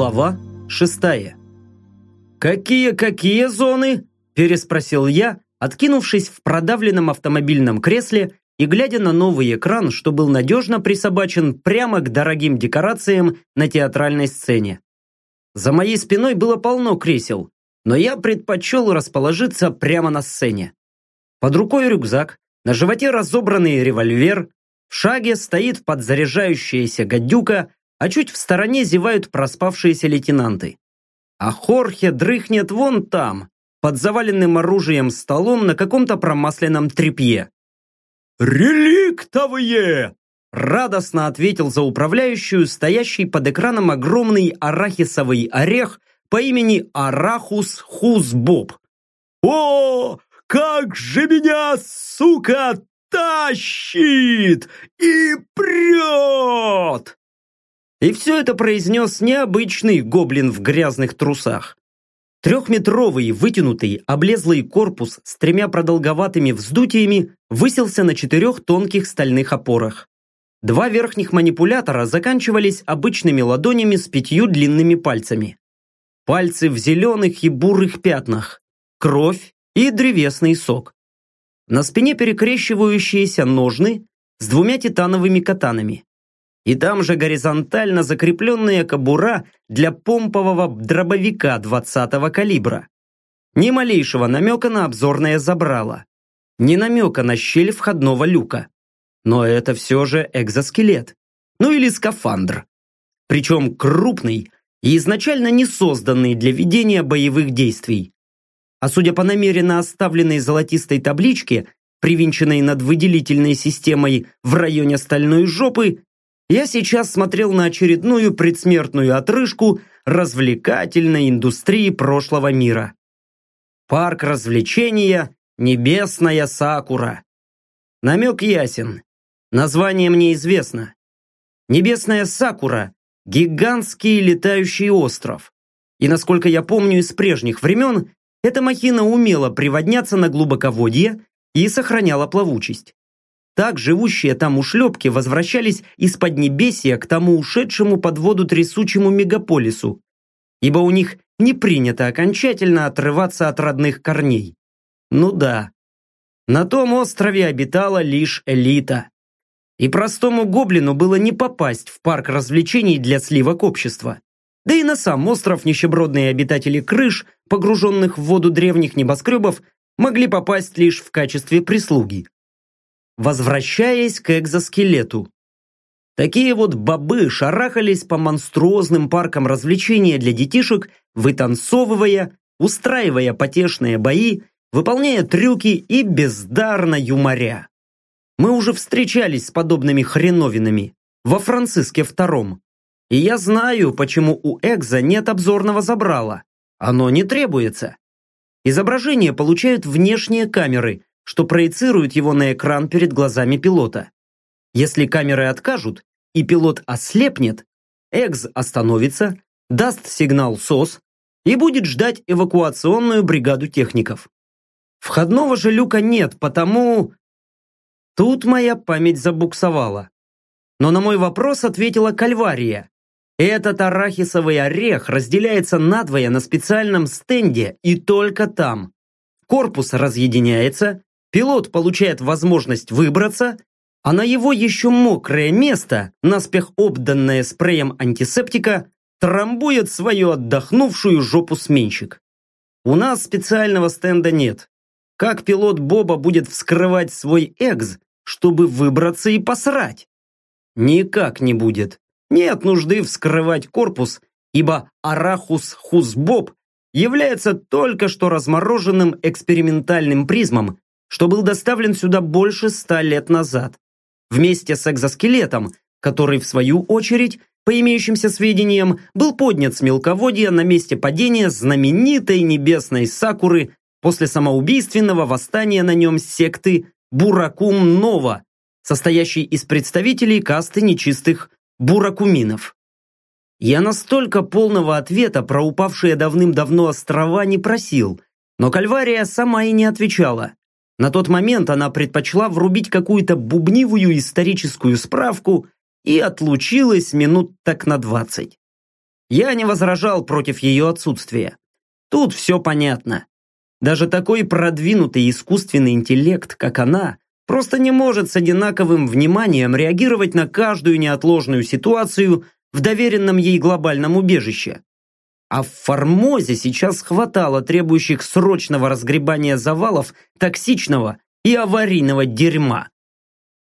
Глава шестая. «Какие-какие зоны?» – переспросил я, откинувшись в продавленном автомобильном кресле и глядя на новый экран, что был надежно присобачен прямо к дорогим декорациям на театральной сцене. За моей спиной было полно кресел, но я предпочел расположиться прямо на сцене. Под рукой рюкзак, на животе разобранный револьвер, в шаге стоит подзаряжающаяся гадюка, а чуть в стороне зевают проспавшиеся лейтенанты. А Хорхе дрыхнет вон там, под заваленным оружием столом на каком-то промасленном тряпье. «Реликтовые!» Радостно ответил за управляющую стоящий под экраном огромный арахисовый орех по имени Арахус Хузбоб. «О, как же меня, сука, тащит и прет!» И все это произнес необычный гоблин в грязных трусах. Трехметровый, вытянутый, облезлый корпус с тремя продолговатыми вздутиями высился на четырех тонких стальных опорах. Два верхних манипулятора заканчивались обычными ладонями с пятью длинными пальцами. Пальцы в зеленых и бурых пятнах, кровь и древесный сок. На спине перекрещивающиеся ножны с двумя титановыми катанами и там же горизонтально закрепленная кобура для помпового дробовика 20-го калибра. Ни малейшего намека на обзорное забрало. Ни намека на щель входного люка. Но это все же экзоскелет. Ну или скафандр. Причем крупный и изначально не созданный для ведения боевых действий. А судя по намеренно оставленной золотистой табличке, привинченной над выделительной системой в районе стальной жопы, я сейчас смотрел на очередную предсмертную отрыжку развлекательной индустрии прошлого мира. Парк развлечения «Небесная Сакура». Намек ясен. Название мне известно. Небесная Сакура – гигантский летающий остров. И насколько я помню из прежних времен, эта махина умела приводняться на глубоководье и сохраняла плавучесть. Так живущие там ушлепки возвращались из Поднебесья к тому ушедшему под воду трясучему мегаполису, ибо у них не принято окончательно отрываться от родных корней. Ну да, на том острове обитала лишь элита. И простому гоблину было не попасть в парк развлечений для сливок общества. Да и на сам остров нищебродные обитатели крыш, погруженных в воду древних небоскребов, могли попасть лишь в качестве прислуги возвращаясь к экзоскелету. Такие вот бобы шарахались по монструозным паркам развлечения для детишек, вытанцовывая, устраивая потешные бои, выполняя трюки и бездарно юморя. Мы уже встречались с подобными хреновинами во Франциске втором. И я знаю, почему у Экза нет обзорного забрала. Оно не требуется. Изображение получают внешние камеры, что проецирует его на экран перед глазами пилота. Если камеры откажут, и пилот ослепнет, Экс остановится, даст сигнал СОС и будет ждать эвакуационную бригаду техников. Входного же люка нет, потому... Тут моя память забуксовала. Но на мой вопрос ответила Кальвария. Этот арахисовый орех разделяется надвое на специальном стенде и только там. Корпус разъединяется, Пилот получает возможность выбраться, а на его еще мокрое место, наспех обданное спреем антисептика, трамбует свою отдохнувшую жопу сменщик. У нас специального стенда нет. Как пилот Боба будет вскрывать свой экз, чтобы выбраться и посрать? Никак не будет. Нет нужды вскрывать корпус, ибо Арахус Хузбоб является только что размороженным экспериментальным призмом, что был доставлен сюда больше ста лет назад, вместе с экзоскелетом, который, в свою очередь, по имеющимся сведениям, был поднят с мелководья на месте падения знаменитой небесной Сакуры после самоубийственного восстания на нем секты Буракум-Нова, состоящей из представителей касты нечистых буракуминов. Я настолько полного ответа про упавшие давным-давно острова не просил, но Кальвария сама и не отвечала. На тот момент она предпочла врубить какую-то бубнивую историческую справку и отлучилась минут так на двадцать. Я не возражал против ее отсутствия. Тут все понятно. Даже такой продвинутый искусственный интеллект, как она, просто не может с одинаковым вниманием реагировать на каждую неотложную ситуацию в доверенном ей глобальном убежище. А в Формозе сейчас хватало требующих срочного разгребания завалов токсичного и аварийного дерьма.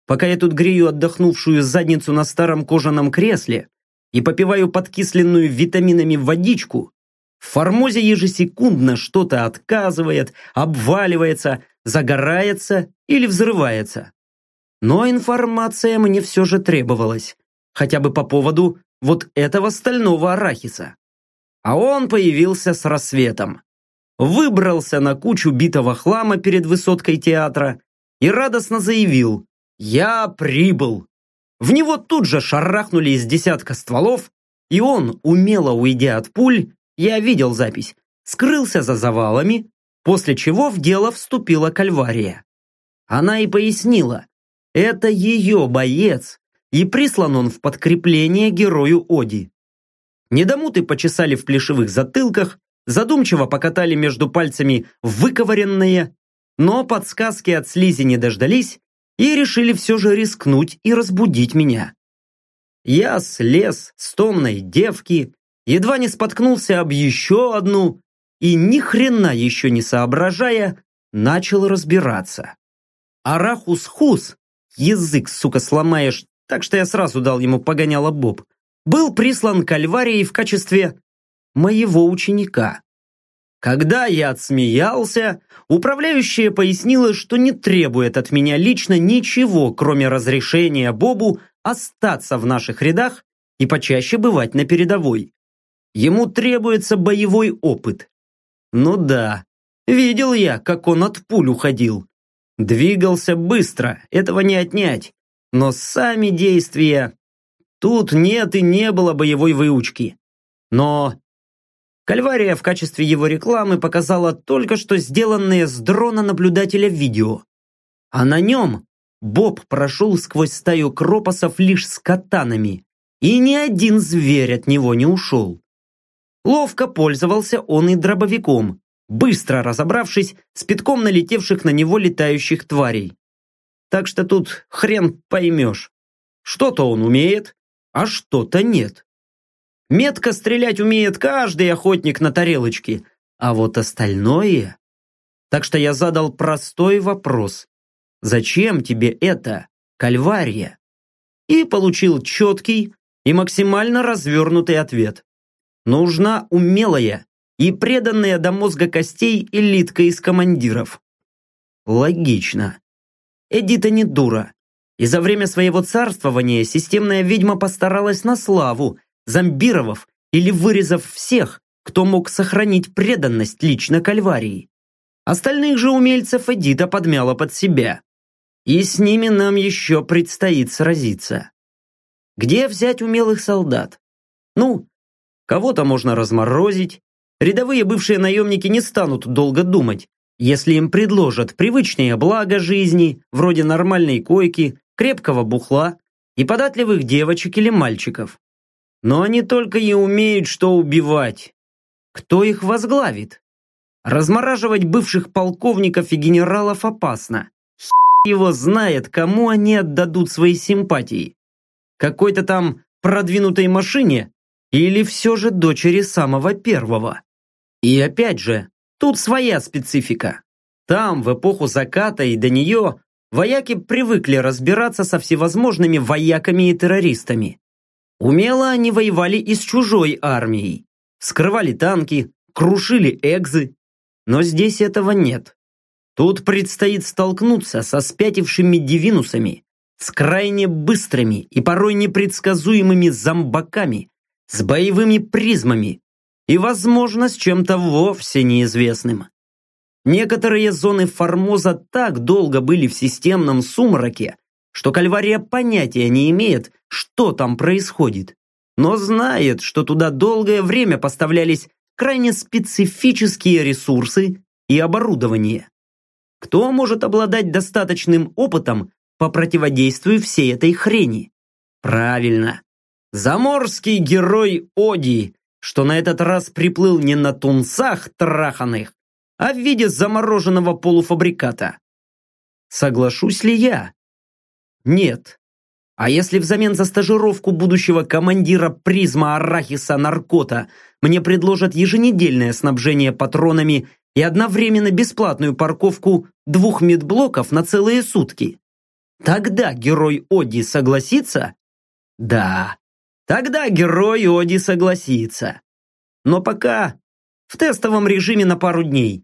Пока я тут грею отдохнувшую задницу на старом кожаном кресле и попиваю подкисленную витаминами водичку, в Формозе ежесекундно что-то отказывает, обваливается, загорается или взрывается. Но информация мне все же требовалась, хотя бы по поводу вот этого стального арахиса. А он появился с рассветом. Выбрался на кучу битого хлама перед высоткой театра и радостно заявил «Я прибыл!». В него тут же шарахнули из десятка стволов, и он, умело уйдя от пуль, я видел запись, скрылся за завалами, после чего в дело вступила Кальвария. Она и пояснила, это ее боец, и прислан он в подкрепление герою Оди. Недомуты почесали в плешивых затылках, задумчиво покатали между пальцами выковыренные, но подсказки от слизи не дождались и решили все же рискнуть и разбудить меня. Я слез с томной девки, едва не споткнулся об еще одну и ни хрена еще не соображая, начал разбираться. Арахус-хус, язык, сука, сломаешь, так что я сразу дал ему погоняло Боб, был прислан к Альварии в качестве моего ученика. Когда я отсмеялся, управляющая пояснила, что не требует от меня лично ничего, кроме разрешения Бобу остаться в наших рядах и почаще бывать на передовой. Ему требуется боевой опыт. Ну да, видел я, как он от пуль уходил. Двигался быстро, этого не отнять. Но сами действия Тут нет и не было боевой выучки. Но Кальвария в качестве его рекламы показала только что сделанное с дрона наблюдателя видео. А на нем Боб прошел сквозь стаю кропосов лишь с катанами, и ни один зверь от него не ушел. Ловко пользовался он и дробовиком, быстро разобравшись с пятком налетевших на него летающих тварей. Так что тут хрен поймешь. Что-то он умеет, а что-то нет. Метко стрелять умеет каждый охотник на тарелочке, а вот остальное... Так что я задал простой вопрос. Зачем тебе это, кальвария? И получил четкий и максимально развернутый ответ. Нужна умелая и преданная до мозга костей элитка из командиров. Логично. Эдита не дура. И за время своего царствования системная ведьма постаралась на славу, зомбировав или вырезав всех, кто мог сохранить преданность лично Кальварии. Остальных же умельцев Эдита подмяла под себя. И с ними нам еще предстоит сразиться. Где взять умелых солдат? Ну, кого-то можно разморозить. Рядовые бывшие наемники не станут долго думать, если им предложат привычные блага жизни, вроде нормальной койки, крепкого бухла и податливых девочек или мальчиков. Но они только и умеют что убивать. Кто их возглавит? Размораживать бывших полковников и генералов опасно. его знает, кому они отдадут свои симпатии. Какой-то там продвинутой машине или все же дочери самого первого. И опять же, тут своя специфика. Там, в эпоху заката и до нее, вояки привыкли разбираться со всевозможными вояками и террористами. Умело они воевали и с чужой армией. Скрывали танки, крушили экзы. Но здесь этого нет. Тут предстоит столкнуться со спятившими девинусами, с крайне быстрыми и порой непредсказуемыми зомбаками, с боевыми призмами и, возможно, с чем-то вовсе неизвестным. Некоторые зоны Формоза так долго были в системном сумраке, что Кальвария понятия не имеет, что там происходит, но знает, что туда долгое время поставлялись крайне специфические ресурсы и оборудование. Кто может обладать достаточным опытом по противодействию всей этой хрени? Правильно. Заморский герой Оди, что на этот раз приплыл не на тунцах траханых, а в виде замороженного полуфабриката. Соглашусь ли я? Нет. А если взамен за стажировку будущего командира призма Арахиса Наркота мне предложат еженедельное снабжение патронами и одновременно бесплатную парковку двух медблоков на целые сутки? Тогда герой Оди согласится? Да, тогда герой Оди согласится. Но пока в тестовом режиме на пару дней.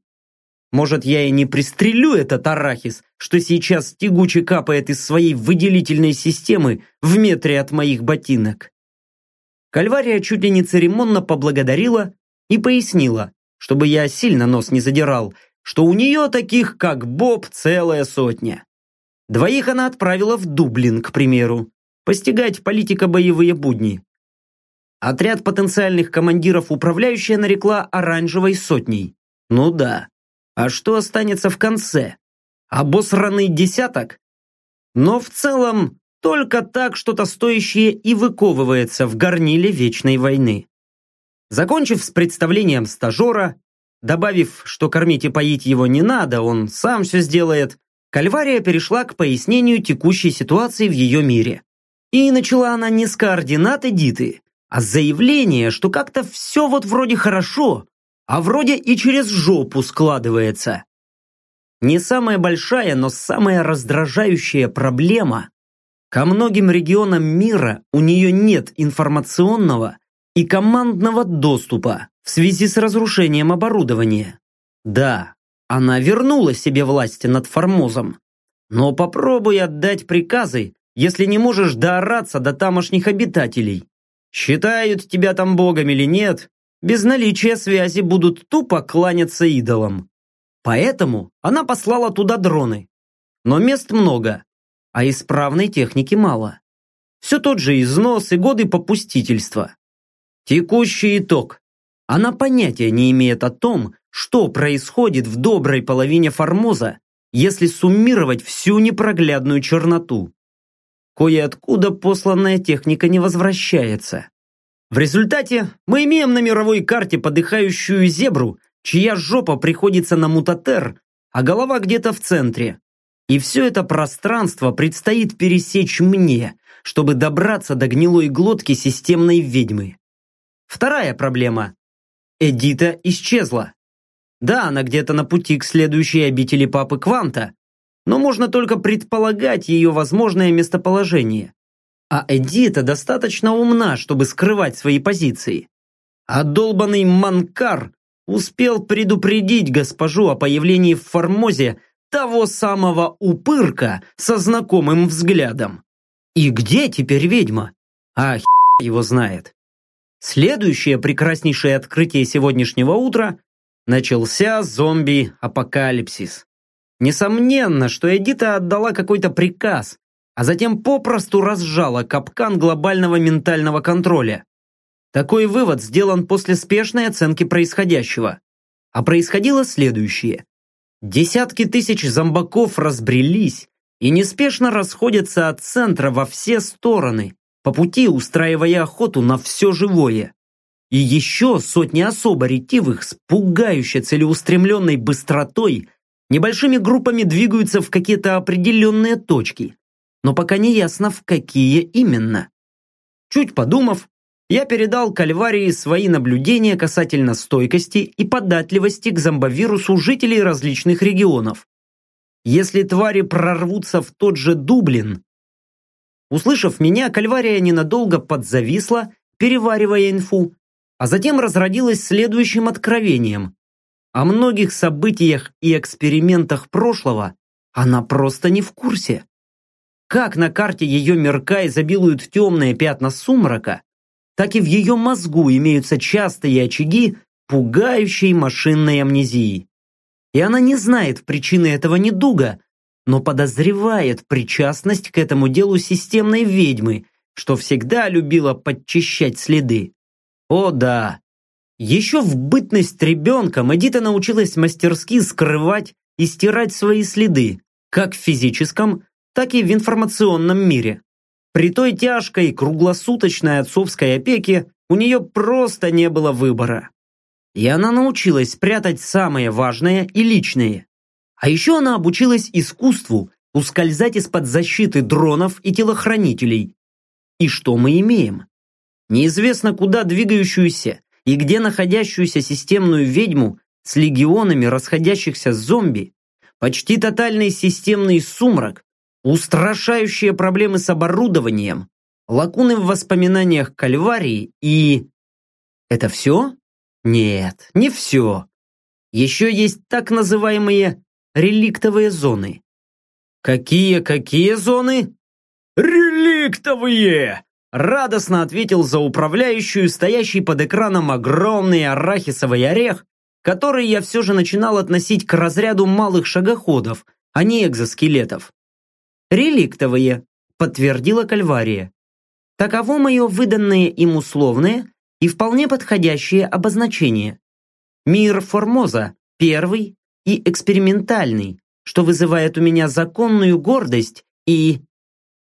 Может, я и не пристрелю этот арахис, что сейчас тягуче капает из своей выделительной системы в метре от моих ботинок. Кальвария чуть ли не церемонно поблагодарила и пояснила, чтобы я сильно нос не задирал, что у нее таких, как Боб, целая сотня. Двоих она отправила в Дублин, к примеру, постигать политико-боевые будни. Отряд потенциальных командиров управляющая нарекла оранжевой сотней. Ну да, а что останется в конце? Обосранный десяток? Но в целом только так что-то стоящее и выковывается в горниле вечной войны. Закончив с представлением стажера, добавив, что кормить и поить его не надо, он сам все сделает, Кальвария перешла к пояснению текущей ситуации в ее мире. И начала она не с координаты Диты, а с заявления, что как-то все вот вроде хорошо, а вроде и через жопу складывается. Не самая большая, но самая раздражающая проблема. Ко многим регионам мира у нее нет информационного и командного доступа в связи с разрушением оборудования. Да, она вернула себе власти над Формозом. Но попробуй отдать приказы, если не можешь доораться до тамошних обитателей. Считают тебя там богом или нет, без наличия связи будут тупо кланяться идолам. Поэтому она послала туда дроны. Но мест много, а исправной техники мало. Все тот же износ и годы попустительства. Текущий итог. Она понятия не имеет о том, что происходит в доброй половине Формоза, если суммировать всю непроглядную черноту. Кое-откуда посланная техника не возвращается. В результате мы имеем на мировой карте подыхающую зебру, чья жопа приходится на мутатер, а голова где-то в центре. И все это пространство предстоит пересечь мне, чтобы добраться до гнилой глотки системной ведьмы. Вторая проблема. Эдита исчезла. Да, она где-то на пути к следующей обители Папы Кванта, но можно только предполагать ее возможное местоположение. А Эдита достаточно умна, чтобы скрывать свои позиции. А долбанный Манкар успел предупредить госпожу о появлении в Формозе того самого упырка со знакомым взглядом. И где теперь ведьма? А его знает. Следующее прекраснейшее открытие сегодняшнего утра начался зомби-апокалипсис. Несомненно, что Эдита отдала какой-то приказ, а затем попросту разжала капкан глобального ментального контроля. Такой вывод сделан после спешной оценки происходящего. А происходило следующее. Десятки тысяч зомбаков разбрелись и неспешно расходятся от центра во все стороны, по пути устраивая охоту на все живое. И еще сотни особо ретивых с пугающе целеустремленной быстротой небольшими группами двигаются в какие-то определенные точки, но пока не ясно, в какие именно. Чуть подумав, я передал Кальварии свои наблюдения касательно стойкости и податливости к зомбовирусу жителей различных регионов. Если твари прорвутся в тот же Дублин... Услышав меня, Кальвария ненадолго подзависла, переваривая инфу, а затем разродилась следующим откровением. О многих событиях и экспериментах прошлого она просто не в курсе. Как на карте ее мирка изобилуют темные пятна сумрака, так и в ее мозгу имеются частые очаги пугающей машинной амнезии. И она не знает причины этого недуга, но подозревает причастность к этому делу системной ведьмы, что всегда любила подчищать следы. О да! Еще в бытность ребенком Эдита научилась мастерски скрывать и стирать свои следы, как в физическом, так и в информационном мире. При той тяжкой круглосуточной отцовской опеке у нее просто не было выбора. И она научилась спрятать самое важное и личное. А еще она обучилась искусству ускользать из-под защиты дронов и телохранителей. И что мы имеем? Неизвестно куда двигающуюся и где находящуюся системную ведьму с легионами расходящихся зомби, почти тотальный системный сумрак, устрашающие проблемы с оборудованием, лакуны в воспоминаниях Кальварии и... Это все? Нет, не все. Еще есть так называемые реликтовые зоны. Какие-какие зоны? Реликтовые! Радостно ответил за управляющую, стоящий под экраном огромный арахисовый орех, который я все же начинал относить к разряду малых шагоходов, а не экзоскелетов. «Реликтовые», — подтвердила Кальвария. Таково мое выданное им условное и вполне подходящее обозначение. Мир Формоза – первый и экспериментальный, что вызывает у меня законную гордость и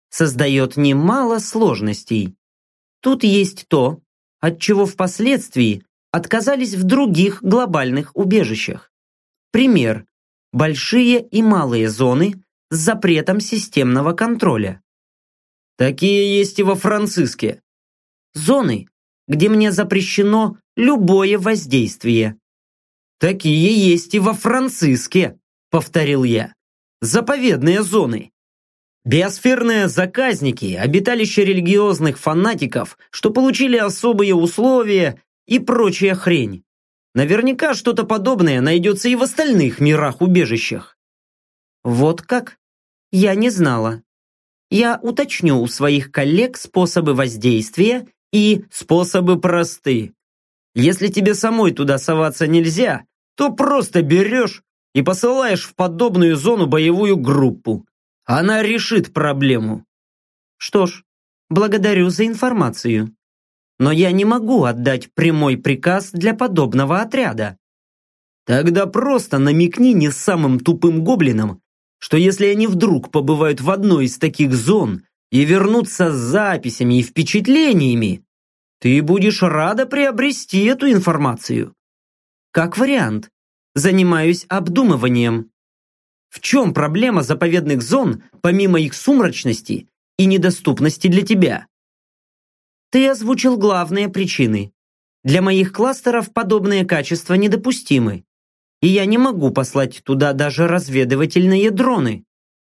создает немало сложностей. Тут есть то, от чего впоследствии отказались в других глобальных убежищах. Пример – большие и малые зоны с запретом системного контроля. Такие есть и во Франциске. Зоны, где мне запрещено любое воздействие. Такие есть и во Франциске, повторил я. Заповедные зоны. Биосферные заказники, обиталище религиозных фанатиков, что получили особые условия и прочая хрень. Наверняка что-то подобное найдется и в остальных мирах-убежищах. Вот как? Я не знала. Я уточню у своих коллег способы воздействия и способы просты. Если тебе самой туда соваться нельзя, то просто берешь и посылаешь в подобную зону боевую группу. Она решит проблему. Что ж, благодарю за информацию. Но я не могу отдать прямой приказ для подобного отряда. Тогда просто намекни не самым тупым гоблинам, что если они вдруг побывают в одной из таких зон и вернутся с записями и впечатлениями, ты будешь рада приобрести эту информацию. Как вариант, занимаюсь обдумыванием. В чем проблема заповедных зон, помимо их сумрачности и недоступности для тебя? Ты озвучил главные причины. Для моих кластеров подобные качества недопустимы и я не могу послать туда даже разведывательные дроны.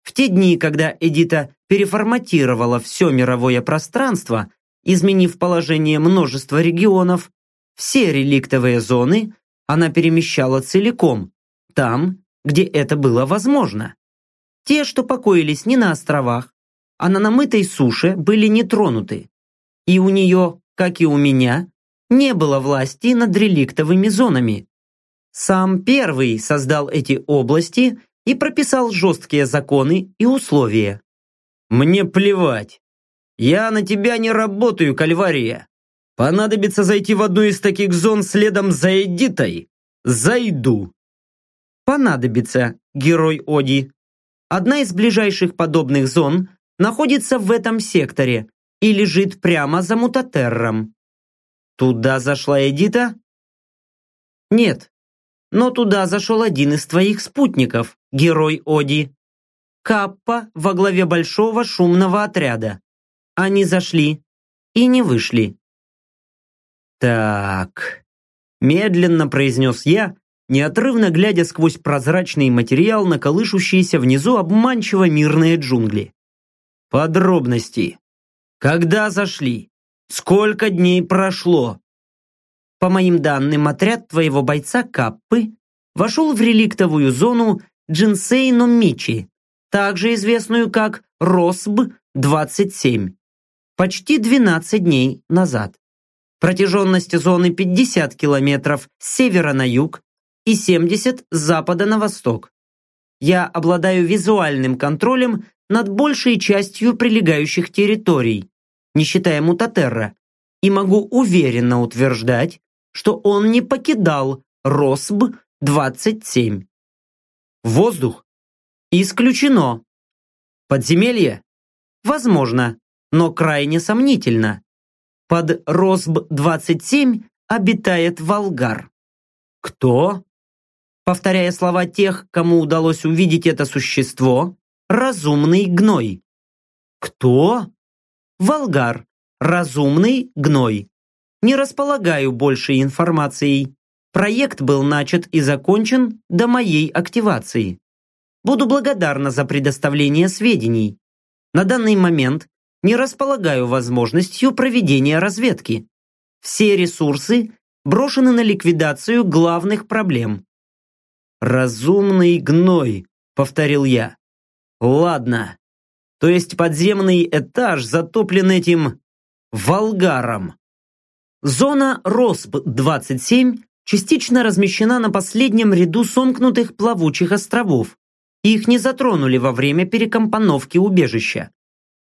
В те дни, когда Эдита переформатировала все мировое пространство, изменив положение множества регионов, все реликтовые зоны она перемещала целиком, там, где это было возможно. Те, что покоились не на островах, а на намытой суше, были не тронуты. И у нее, как и у меня, не было власти над реликтовыми зонами. Сам первый создал эти области и прописал жесткие законы и условия. Мне плевать. Я на тебя не работаю, Кальвария. Понадобится зайти в одну из таких зон следом за Эдитой? Зайду. Понадобится, герой Оди. Одна из ближайших подобных зон находится в этом секторе и лежит прямо за Мутатерром. Туда зашла Эдита? Нет, но туда зашел один из твоих спутников, герой Оди. Каппа во главе большого шумного отряда. Они зашли и не вышли. «Так», – медленно произнес я, неотрывно глядя сквозь прозрачный материал на колышущиеся внизу обманчиво мирные джунгли. «Подробности. Когда зашли? Сколько дней прошло? По моим данным, отряд твоего бойца Каппы вошел в реликтовую зону Джинсейно Мичи, также известную как Росб-27, почти 12 дней назад. Протяженность зоны 50 километров с севера на юг и 70 с запада на восток. Я обладаю визуальным контролем над большей частью прилегающих территорий, не считая Мутатерра, и могу уверенно утверждать, что он не покидал Росб-27. Воздух? Исключено. Подземелье? Возможно, но крайне сомнительно. Под Росб-27 обитает Волгар. Кто? Повторяя слова тех, кому удалось увидеть это существо, разумный гной. Кто? Волгар. Разумный гной. Не располагаю большей информацией. Проект был начат и закончен до моей активации. Буду благодарна за предоставление сведений. На данный момент не располагаю возможностью проведения разведки. Все ресурсы брошены на ликвидацию главных проблем. «Разумный гной», — повторил я. «Ладно. То есть подземный этаж затоплен этим... Волгаром». Зона РОСП-27 частично размещена на последнем ряду сомкнутых плавучих островов. Их не затронули во время перекомпоновки убежища.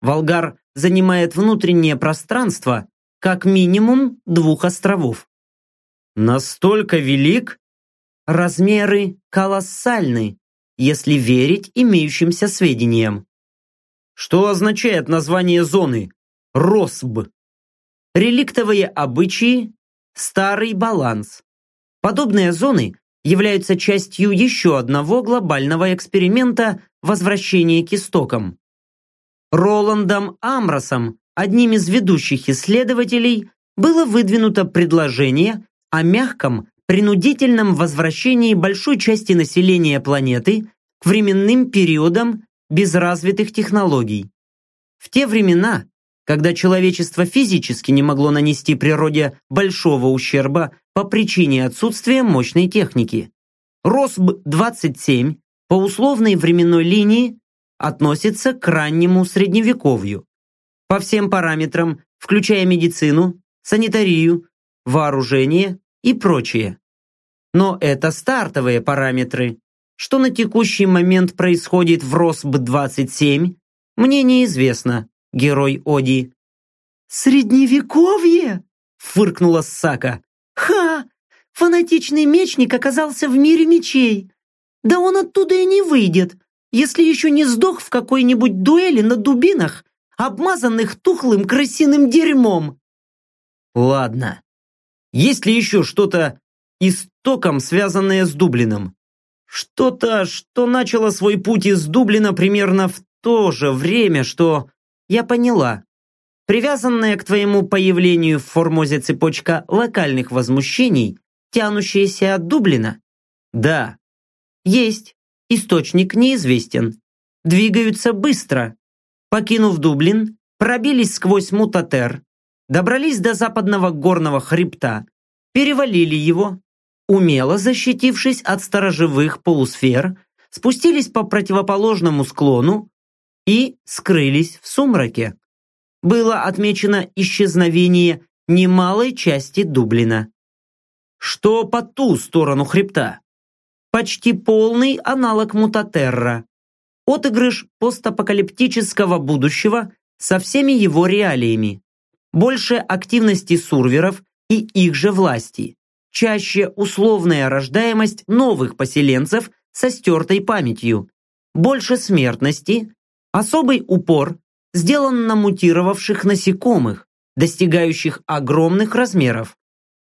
Волгар занимает внутреннее пространство как минимум двух островов. Настолько велик? Размеры колоссальны, если верить имеющимся сведениям. Что означает название зоны? Росб. Реликтовые обычаи, старый баланс. Подобные зоны являются частью еще одного глобального эксперимента возвращения к истокам. Роландом Амросом, одним из ведущих исследователей, было выдвинуто предложение о мягком, принудительном возвращении большой части населения планеты к временным периодам без развитых технологий. В те времена, когда человечество физически не могло нанести природе большого ущерба по причине отсутствия мощной техники. РОСБ-27 по условной временной линии относится к раннему средневековью. По всем параметрам, включая медицину, санитарию, вооружение и прочее. Но это стартовые параметры. Что на текущий момент происходит в РОСБ-27, мне неизвестно, герой Оди. «Средневековье?» – фыркнула Сака. «Ха! Фанатичный мечник оказался в мире мечей. Да он оттуда и не выйдет, если еще не сдох в какой-нибудь дуэли на дубинах, обмазанных тухлым крысиным дерьмом». «Ладно. Есть ли еще что-то истоком, связанное с Дублином? Что-то, что начало свой путь из Дублина примерно в то же время, что я поняла. Привязанная к твоему появлению в Формозе цепочка локальных возмущений, тянущаяся от Дублина? Да. Есть. Источник неизвестен. Двигаются быстро. Покинув Дублин, пробились сквозь Мутатер, добрались до западного горного хребта, перевалили его, умело защитившись от сторожевых полусфер, спустились по противоположному склону, и скрылись в сумраке. Было отмечено исчезновение немалой части Дублина. Что по ту сторону хребта? Почти полный аналог Мутатерра. Отыгрыш постапокалиптического будущего со всеми его реалиями. Больше активности сурверов и их же власти. Чаще условная рождаемость новых поселенцев со стертой памятью. Больше смертности, Особый упор сделан на мутировавших насекомых, достигающих огромных размеров.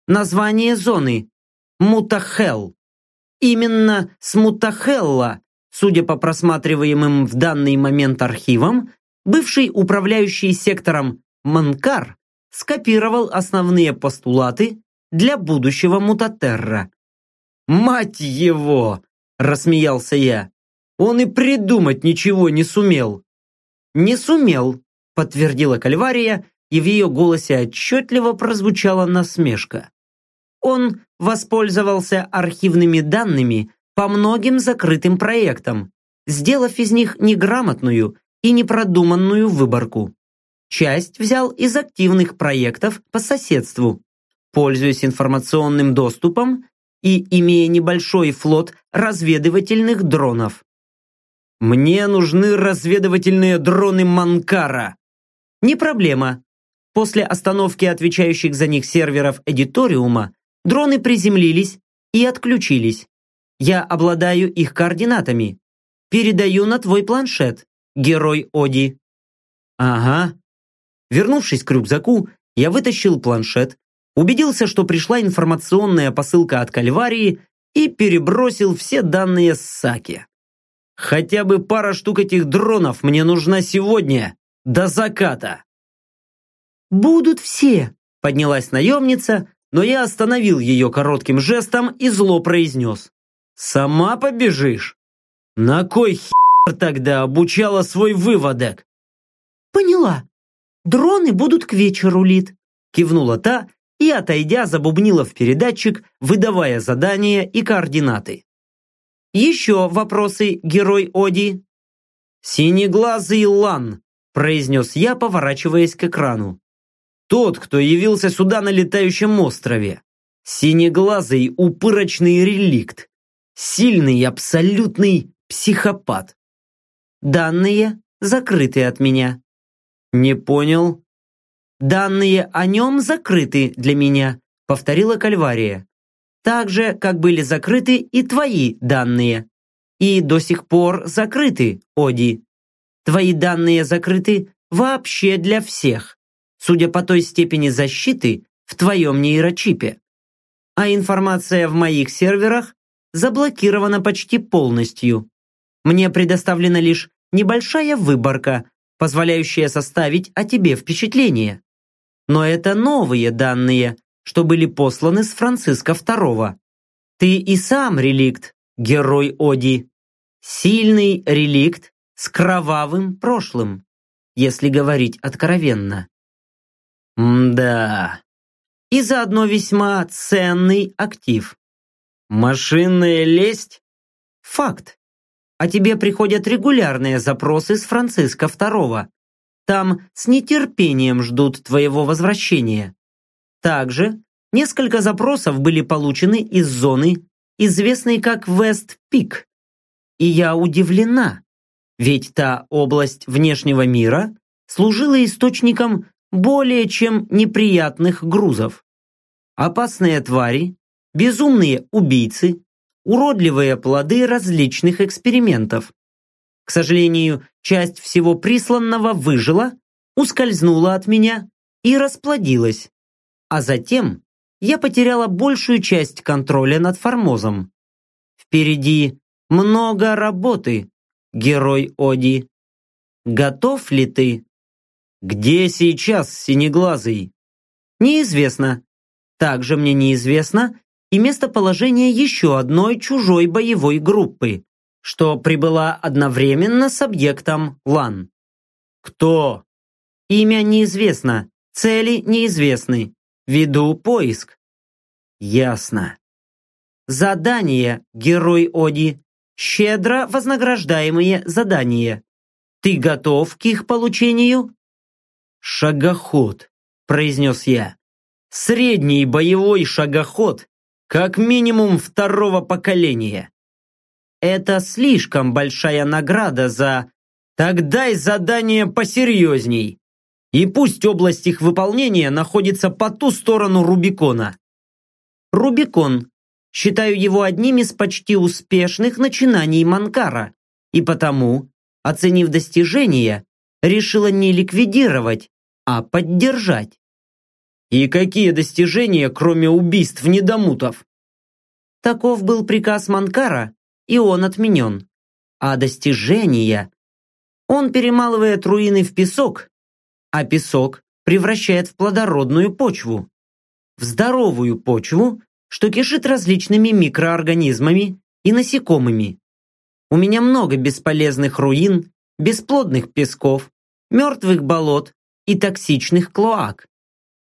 Название зоны – Мутахел. Именно с Мутахелла, судя по просматриваемым в данный момент архивам, бывший управляющий сектором Манкар скопировал основные постулаты для будущего Мутатерра. «Мать его!» – рассмеялся я. Он и придумать ничего не сумел. Не сумел, подтвердила Кальвария, и в ее голосе отчетливо прозвучала насмешка. Он воспользовался архивными данными по многим закрытым проектам, сделав из них неграмотную и непродуманную выборку. Часть взял из активных проектов по соседству, пользуясь информационным доступом и имея небольшой флот разведывательных дронов. Мне нужны разведывательные дроны Манкара. Не проблема. После остановки отвечающих за них серверов Эдиториума дроны приземлились и отключились. Я обладаю их координатами. Передаю на твой планшет, герой Оди. Ага. Вернувшись к рюкзаку, Я вытащил планшет, убедился, что пришла информационная посылка от Кальварии и перебросил все данные с Саки. Хотя бы пара штук этих дронов мне нужна сегодня, до заката. «Будут все», — поднялась наемница, но я остановил ее коротким жестом и зло произнес. «Сама побежишь? На кой хер тогда обучала свой выводок?» «Поняла. Дроны будут к вечеру, Лид», — кивнула та и, отойдя, забубнила в передатчик, выдавая задания и координаты. «Еще вопросы, герой Оди?» «Синеглазый Лан», — произнес я, поворачиваясь к экрану. «Тот, кто явился сюда на летающем острове. Синеглазый упырочный реликт. Сильный абсолютный психопат». «Данные закрыты от меня». «Не понял?» «Данные о нем закрыты для меня», — повторила Кальвария. «Так же, как были закрыты и твои данные. И до сих пор закрыты, Оди. Твои данные закрыты вообще для всех, судя по той степени защиты в твоем нейрочипе. А информация в моих серверах заблокирована почти полностью. Мне предоставлена лишь небольшая выборка, позволяющая составить о тебе впечатление но это новые данные, что были посланы с Франциска II. Ты и сам реликт, герой Оди. Сильный реликт с кровавым прошлым, если говорить откровенно. М-да. И заодно весьма ценный актив. Машинная лесть? Факт. А тебе приходят регулярные запросы с Франциска II. Там с нетерпением ждут твоего возвращения. Также несколько запросов были получены из зоны, известной как Вест-Пик. И я удивлена, ведь та область внешнего мира служила источником более чем неприятных грузов. Опасные твари, безумные убийцы, уродливые плоды различных экспериментов. К сожалению, часть всего присланного выжила, ускользнула от меня и расплодилась. А затем я потеряла большую часть контроля над Формозом. Впереди много работы, герой Оди. Готов ли ты? Где сейчас Синеглазый? Неизвестно. Также мне неизвестно и местоположение еще одной чужой боевой группы что прибыла одновременно с объектом ЛАН. Кто? Имя неизвестно, цели неизвестны. Веду поиск. Ясно. Задание, герой Оди. Щедро вознаграждаемые задания. Ты готов к их получению? Шагоход, произнес я. Средний боевой шагоход, как минимум второго поколения. Это слишком большая награда за... Так дай задание посерьезней. И пусть область их выполнения находится по ту сторону Рубикона. Рубикон. Считаю его одним из почти успешных начинаний Манкара. И потому, оценив достижения, решила не ликвидировать, а поддержать. И какие достижения, кроме убийств недомутов? Таков был приказ Манкара, и он отменен. А достижения... Он перемалывает руины в песок, а песок превращает в плодородную почву. В здоровую почву, что кишит различными микроорганизмами и насекомыми. У меня много бесполезных руин, бесплодных песков, мертвых болот и токсичных клоак.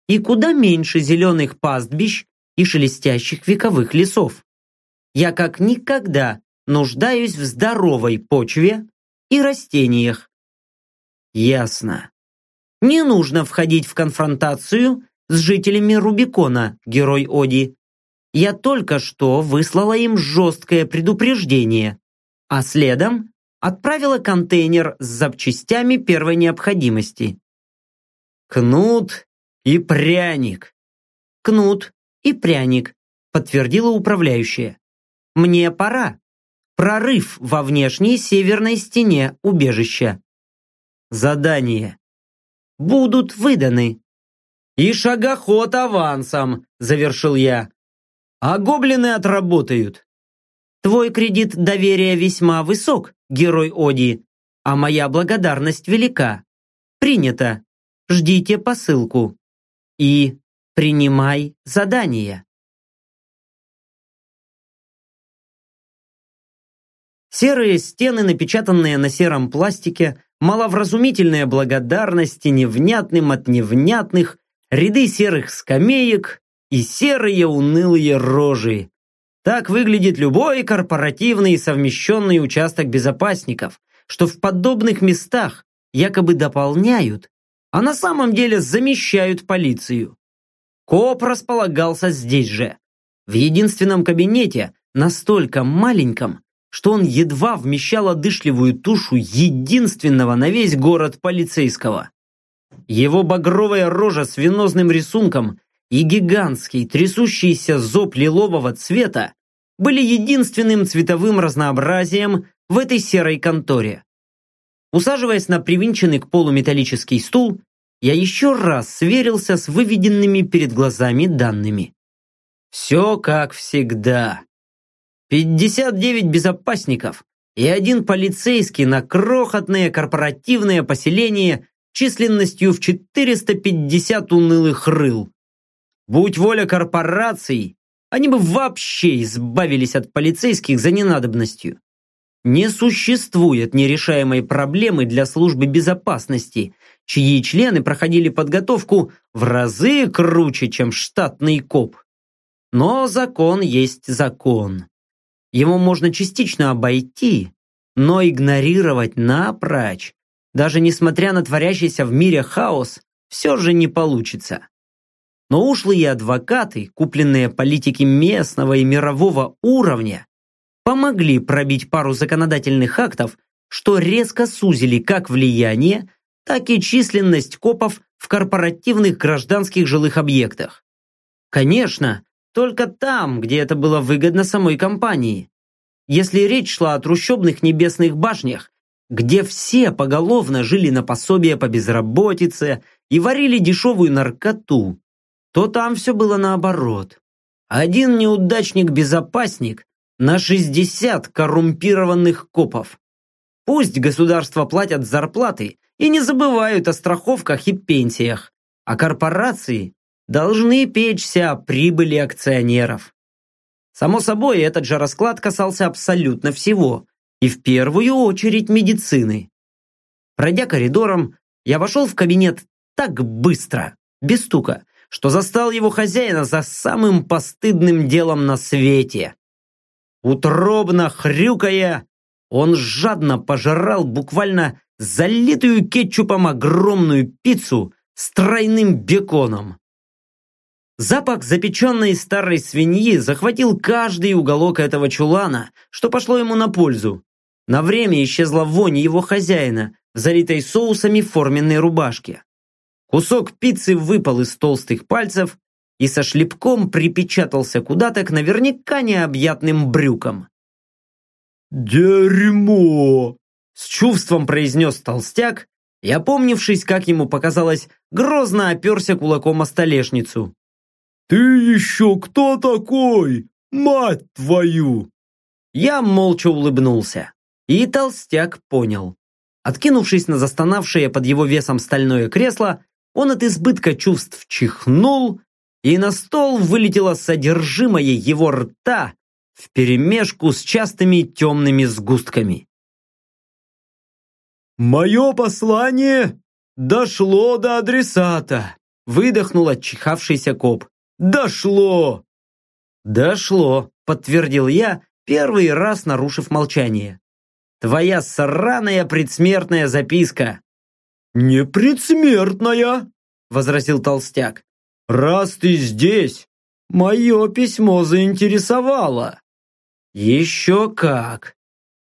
И куда меньше зеленых пастбищ и шелестящих вековых лесов. Я как никогда нуждаюсь в здоровой почве и растениях. Ясно. Не нужно входить в конфронтацию с жителями Рубикона, герой Оди. Я только что выслала им жесткое предупреждение, а следом отправила контейнер с запчастями первой необходимости. Кнут и пряник. Кнут и пряник, подтвердила управляющая. Мне пора. Прорыв во внешней северной стене убежища. Задание. Будут выданы. «И шагоход авансом», — завершил я. «А гоблины отработают». «Твой кредит доверия весьма высок, герой Оди, а моя благодарность велика. Принято. Ждите посылку. И принимай задание». Серые стены, напечатанные на сером пластике, маловразумительные благодарности невнятным от невнятных, ряды серых скамеек и серые унылые рожи. Так выглядит любой корпоративный и совмещенный участок безопасников, что в подобных местах якобы дополняют, а на самом деле замещают полицию. Коп располагался здесь же, в единственном кабинете, настолько маленьком, что он едва вмещал одышливую тушу единственного на весь город полицейского. Его багровая рожа с венозным рисунком и гигантский трясущийся зоб лилового цвета были единственным цветовым разнообразием в этой серой конторе. Усаживаясь на привинченный к полу металлический стул, я еще раз сверился с выведенными перед глазами данными. Все как всегда. 59 безопасников и один полицейский на крохотное корпоративное поселение численностью в 450 унылых рыл. Будь воля корпораций, они бы вообще избавились от полицейских за ненадобностью. Не существует нерешаемой проблемы для службы безопасности, чьи члены проходили подготовку в разы круче, чем штатный коп. Но закон есть закон. Его можно частично обойти, но игнорировать напрочь, даже несмотря на творящийся в мире хаос, все же не получится. Но ушлые адвокаты, купленные политики местного и мирового уровня, помогли пробить пару законодательных актов, что резко сузили как влияние, так и численность копов в корпоративных гражданских жилых объектах. Конечно, только там, где это было выгодно самой компании. Если речь шла о трущобных небесных башнях, где все поголовно жили на пособие по безработице и варили дешевую наркоту, то там все было наоборот. Один неудачник-безопасник на 60 коррумпированных копов. Пусть государства платят зарплаты и не забывают о страховках и пенсиях, а корпорации должны печься о прибыли акционеров. Само собой, этот же расклад касался абсолютно всего, и в первую очередь медицины. Пройдя коридором, я вошел в кабинет так быстро, без стука, что застал его хозяина за самым постыдным делом на свете. Утробно хрюкая, он жадно пожирал буквально залитую кетчупом огромную пиццу с тройным беконом. Запах запеченной старой свиньи захватил каждый уголок этого чулана, что пошло ему на пользу. На время исчезла вонь его хозяина, залитой соусами форменной рубашки. Кусок пиццы выпал из толстых пальцев и со шлепком припечатался куда-то к наверняка необъятным брюкам. «Дерьмо!» С чувством произнес толстяк и, опомнившись, как ему показалось, грозно оперся кулаком о столешницу. «Ты еще кто такой? Мать твою!» Я молча улыбнулся. И толстяк понял. Откинувшись на застонавшее под его весом стальное кресло, он от избытка чувств чихнул, и на стол вылетело содержимое его рта вперемешку с частыми темными сгустками. «Мое послание дошло до адресата», выдохнул отчихавшийся коп. Дошло!» «Дошло», — подтвердил я, первый раз нарушив молчание. «Твоя сраная предсмертная записка». «Не предсмертная», — возразил толстяк. «Раз ты здесь, мое письмо заинтересовало». «Еще как!»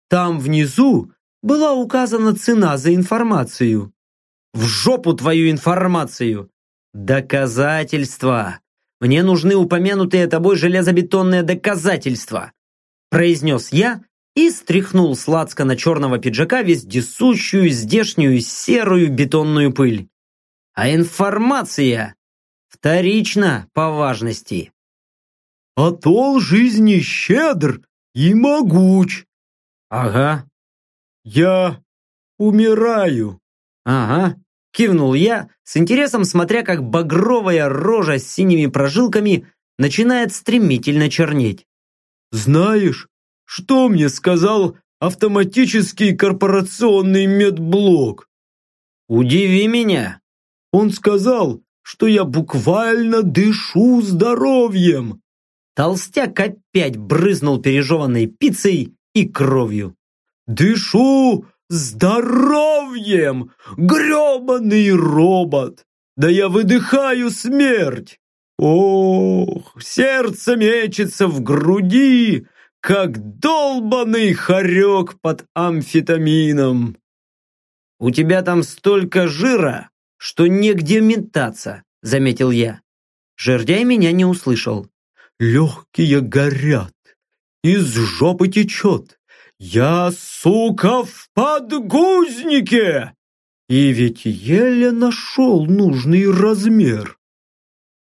Там внизу была указана цена за информацию. «В жопу твою информацию!» «Доказательства!» Мне нужны упомянутые тобой железобетонные доказательства!» произнес я и стряхнул с на черного пиджака вездесущую здешнюю серую бетонную пыль. «А информация Вторично по важности. Атолл жизни щедр и могуч. Ага. Я умираю. Ага. Кивнул я, с интересом смотря, как багровая рожа с синими прожилками начинает стремительно чернеть. Знаешь, что мне сказал автоматический корпорационный медблок? Удиви меня. Он сказал, что я буквально дышу здоровьем. Толстяк опять брызнул пережеванной пиццей и кровью. «Дышу здоровьем! грёбаный робот! Да я выдыхаю смерть! Ох, сердце мечется в груди, как долбаный хорек под амфетамином!» «У тебя там столько жира, что негде метаться», — заметил я. Жердяй меня не услышал легкие горят, из жопы течет. Я, сука, в подгузнике! И ведь еле нашел нужный размер.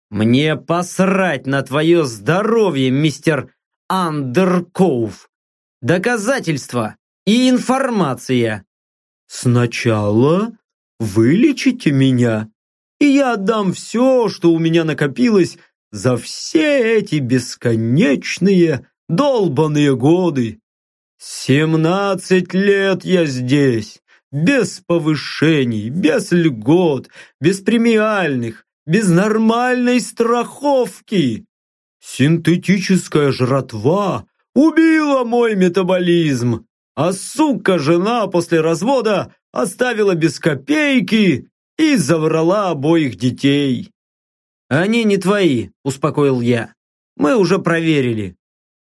Мне посрать на твое здоровье, мистер Андеркоув. Доказательства и информация. Сначала вылечите меня, и я отдам все, что у меня накопилось за все эти бесконечные долбаные годы. Семнадцать лет я здесь, без повышений, без льгот, без премиальных, без нормальной страховки. Синтетическая жратва убила мой метаболизм, а сука жена после развода оставила без копейки и заврала обоих детей. «Они не твои», – успокоил я. «Мы уже проверили».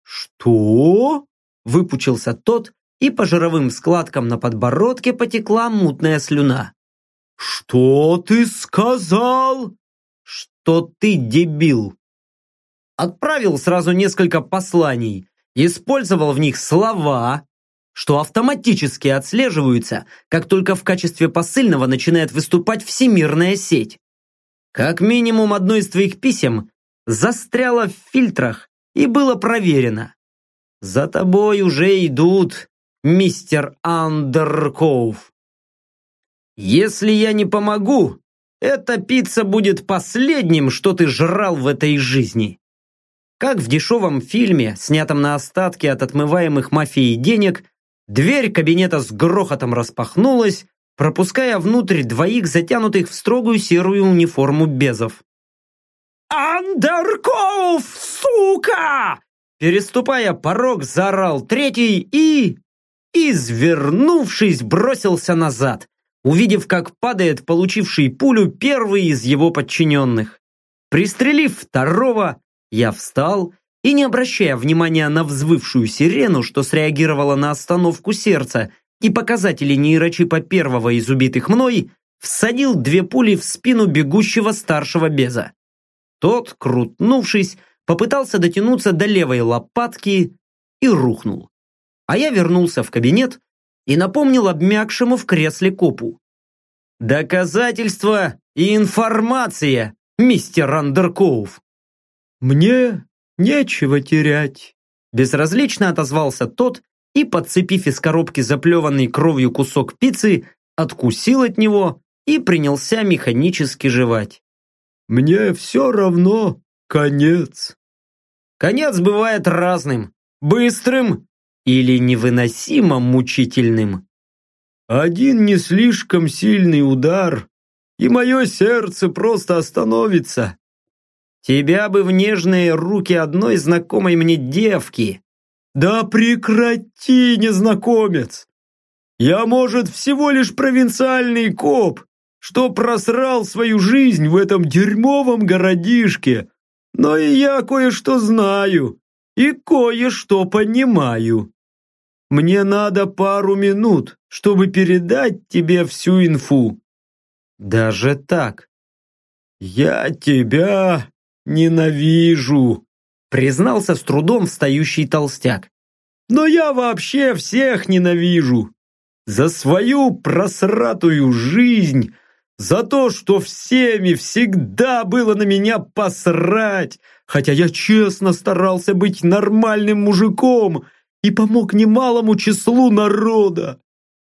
«Что?» – выпучился тот, и по жировым складкам на подбородке потекла мутная слюна. «Что ты сказал?» «Что ты дебил!» Отправил сразу несколько посланий, использовал в них слова, что автоматически отслеживаются, как только в качестве посыльного начинает выступать всемирная сеть. Как минимум одно из твоих писем застряло в фильтрах и было проверено. За тобой уже идут, мистер Андеркоув. Если я не помогу, эта пицца будет последним, что ты жрал в этой жизни. Как в дешевом фильме, снятом на остатки от отмываемых мафией денег, дверь кабинета с грохотом распахнулась, пропуская внутрь двоих затянутых в строгую серую униформу безов. «Андерков, сука!» Переступая порог, заорал третий и... Извернувшись, бросился назад, увидев, как падает получивший пулю первый из его подчиненных. Пристрелив второго, я встал и, не обращая внимания на взвывшую сирену, что среагировала на остановку сердца и показатели нейрочипа первого из убитых мной, всадил две пули в спину бегущего старшего беза. Тот, крутнувшись, попытался дотянуться до левой лопатки и рухнул. А я вернулся в кабинет и напомнил обмякшему в кресле копу. «Доказательства и информация, мистер Андеркоув!» «Мне нечего терять», безразлично отозвался тот и, подцепив из коробки заплеванный кровью кусок пиццы, откусил от него и принялся механически жевать. «Мне все равно конец». Конец бывает разным, быстрым или невыносимо мучительным. Один не слишком сильный удар, и мое сердце просто остановится. Тебя бы в нежные руки одной знакомой мне девки, «Да прекрати, незнакомец! Я, может, всего лишь провинциальный коп, что просрал свою жизнь в этом дерьмовом городишке, но и я кое-что знаю и кое-что понимаю. Мне надо пару минут, чтобы передать тебе всю инфу». «Даже так?» «Я тебя ненавижу!» признался с трудом встающий толстяк. «Но я вообще всех ненавижу! За свою просратую жизнь, За то, что всеми всегда было на меня посрать, хотя я честно старался быть нормальным мужиком и помог немалому числу народа.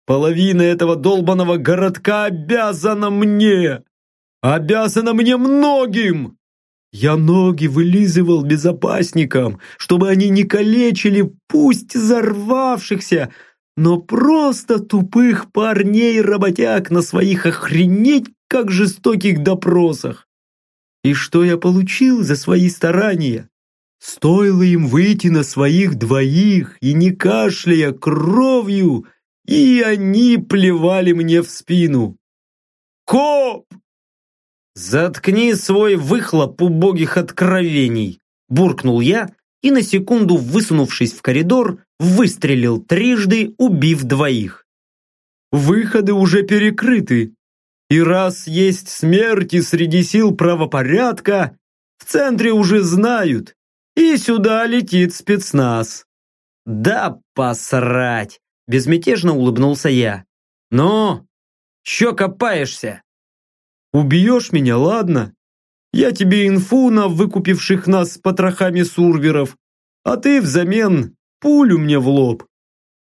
Половина этого долбанного городка обязана мне. Обязана мне многим. Я ноги вылизывал безопасникам, чтобы они не калечили пусть взорвавшихся, но просто тупых парней-работяг на своих охренеть как жестоких допросах. И что я получил за свои старания? Стоило им выйти на своих двоих и не кашляя кровью, и они плевали мне в спину. «Коп!» «Заткни свой выхлоп убогих откровений!» буркнул я и на секунду, высунувшись в коридор, выстрелил трижды, убив двоих. «Выходы уже перекрыты, и раз есть смерти среди сил правопорядка, в центре уже знают, и сюда летит спецназ». «Да посрать!» – безмятежно улыбнулся я. «Ну, чё копаешься?» Убьешь меня, ладно? Я тебе инфу на выкупивших нас с потрохами сурверов, а ты взамен пулю мне в лоб.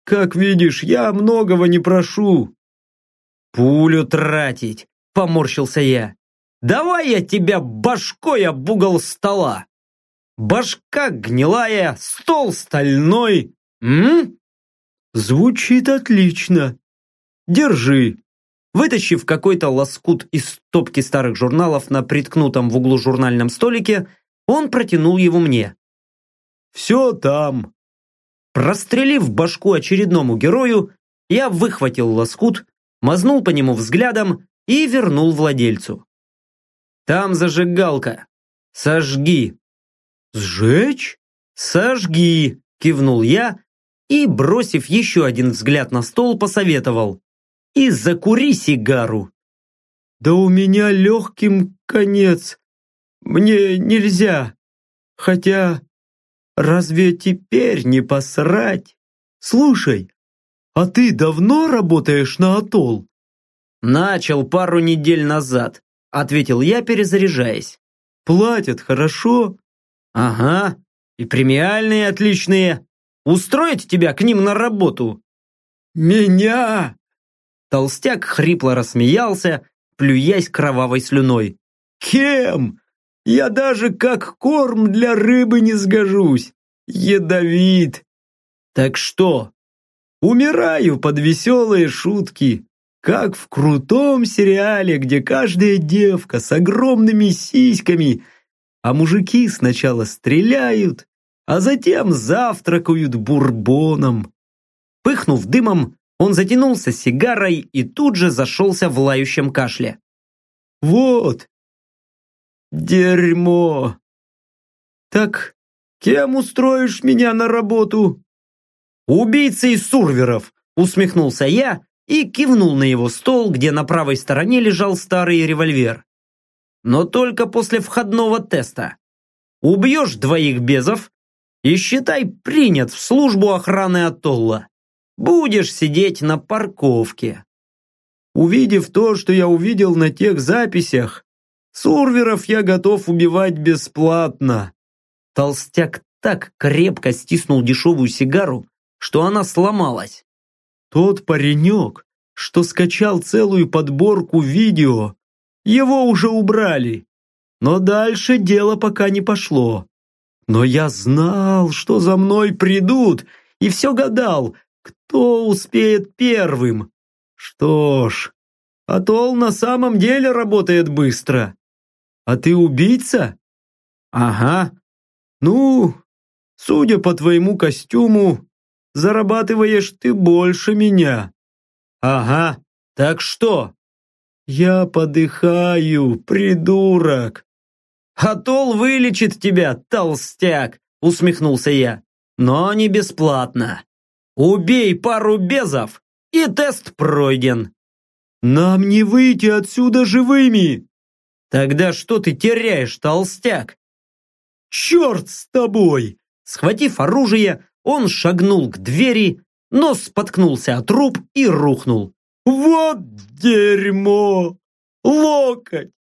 Как видишь, я многого не прошу». «Пулю тратить!» – поморщился я. «Давай я тебя башкой об угол стола! Башка гнилая, стол стальной, м?» «Звучит отлично. Держи, Вытащив какой-то лоскут из стопки старых журналов на приткнутом в углу журнальном столике, он протянул его мне. «Все там». Прострелив башку очередному герою, я выхватил лоскут, мазнул по нему взглядом и вернул владельцу. «Там зажигалка. Сожги». «Сжечь?» «Сожги», кивнул я и, бросив еще один взгляд на стол, посоветовал и закури сигару. Да у меня легким конец. Мне нельзя. Хотя, разве теперь не посрать? Слушай, а ты давно работаешь на атолл? Начал пару недель назад, ответил я, перезаряжаясь. Платят хорошо? Ага, и премиальные отличные. Устроить тебя к ним на работу? Меня? Толстяк хрипло рассмеялся, плюясь кровавой слюной. «Кем? Я даже как корм для рыбы не сгожусь. Ядовит. Так что? Умираю под веселые шутки, как в крутом сериале, где каждая девка с огромными сиськами, а мужики сначала стреляют, а затем завтракают бурбоном. Пыхнув дымом, он затянулся сигарой и тут же зашелся в лающем кашле. «Вот! Дерьмо! Так кем устроишь меня на работу?» «Убийцей сурверов!» усмехнулся я и кивнул на его стол, где на правой стороне лежал старый револьвер. «Но только после входного теста. Убьешь двоих безов и считай принят в службу охраны Атолла. Будешь сидеть на парковке. Увидев то, что я увидел на тех записях, сурверов я готов убивать бесплатно. Толстяк так крепко стиснул дешевую сигару, что она сломалась. Тот паренек, что скачал целую подборку видео, его уже убрали. Но дальше дело пока не пошло. Но я знал, что за мной придут, и все гадал, кто успеет первым? Что ж, Атол на самом деле работает быстро. А ты убийца? Ага. Ну, судя по твоему костюму, зарабатываешь ты больше меня. Ага. Так что? Я подыхаю, придурок. Атол вылечит тебя, толстяк, усмехнулся я. Но не бесплатно. Убей пару безов, и тест пройден. Нам не выйти отсюда живыми. Тогда что ты теряешь, толстяк? Черт с тобой! Схватив оружие, он шагнул к двери, но споткнулся от труп и рухнул. Вот дерьмо! локоть,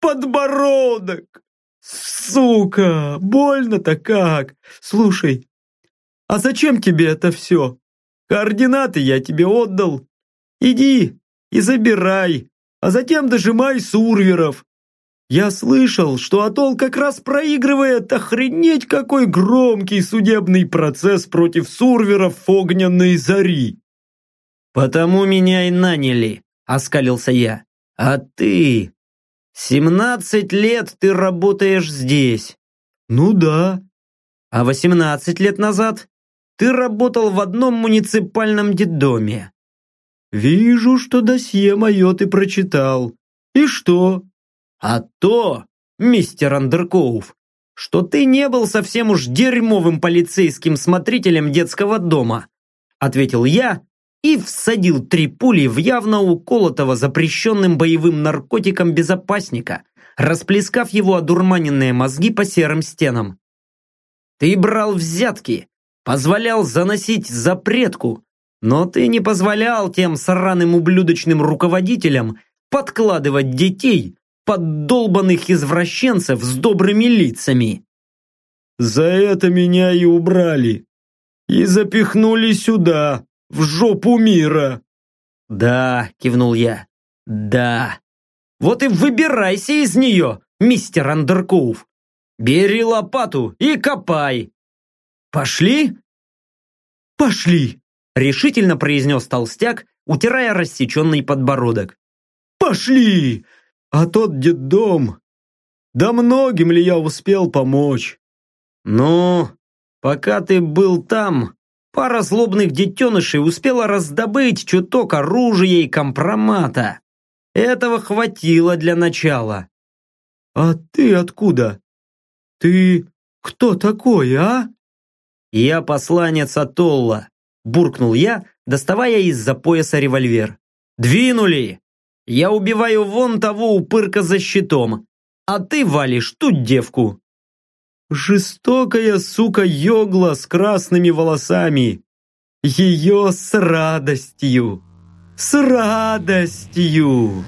подбородок. Сука, больно-то как. Слушай, а зачем тебе это все? Координаты я тебе отдал. Иди и забирай, а затем дожимай сурверов. Я слышал, что Атол как раз проигрывает охренеть какой громкий судебный процесс против сурверов огненной зари. «Потому меня и наняли», — оскалился я. «А ты? Семнадцать лет ты работаешь здесь». «Ну да». «А восемнадцать лет назад ты работал в одном муниципальном детдоме». «Вижу, что досье мое ты прочитал. И что?» «А то, мистер Андеркоуф, что ты не был совсем уж дерьмовым полицейским смотрителем детского дома», ответил я и всадил три пули в явно уколотого запрещенным боевым наркотиком безопасника, расплескав его одурманенные мозги по серым стенам. Ты брал взятки, позволял заносить запретку, но ты не позволял тем сраным ублюдочным руководителям подкладывать детей под долбанных извращенцев с добрыми лицами. За это меня и убрали. И запихнули сюда, в жопу мира!» «Да», — кивнул я, — «да. Вот и выбирайся из нее, мистер Андеркоуф. Бери лопату и копай. Пошли?» «Пошли!» — решительно произнес толстяк, утирая рассеченный подбородок. «Пошли! А тот детдом... Да многим ли я успел помочь?» «Ну, пока ты был там, Пара злобных детенышей успела раздобыть чуток оружия и компромата. Этого хватило для начала. «А ты откуда? Ты кто такой, а?» «Я посланец Атолла», – буркнул я, доставая из-за пояса револьвер. «Двинули! Я убиваю вон того упырка за щитом, а ты валишь ту девку!» Жестокая сука Йогла с красными волосами. Ее с радостью, с радостью.